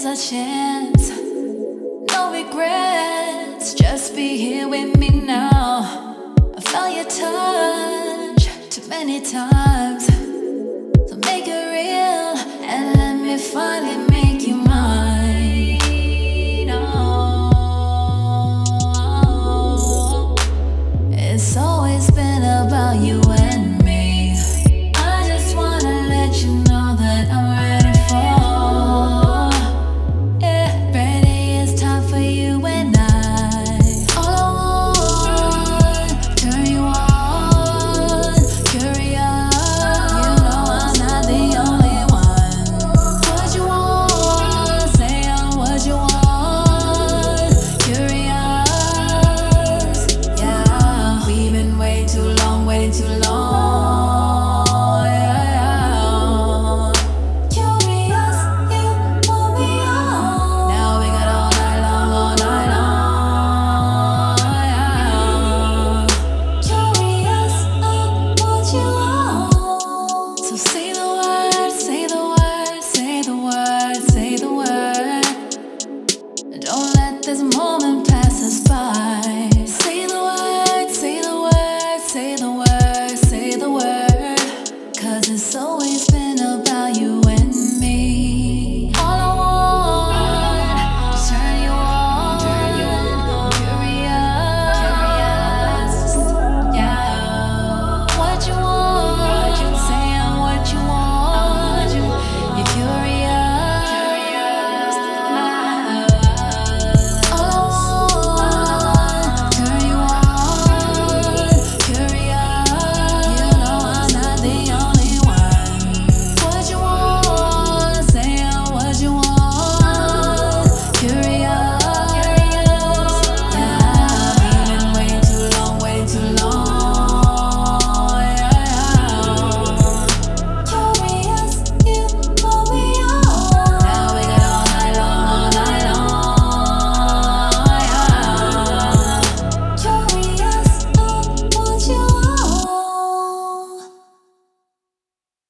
is our chance. No regrets, just be here with me now. I felt your touch too many times. So make it real and let me finally. this more.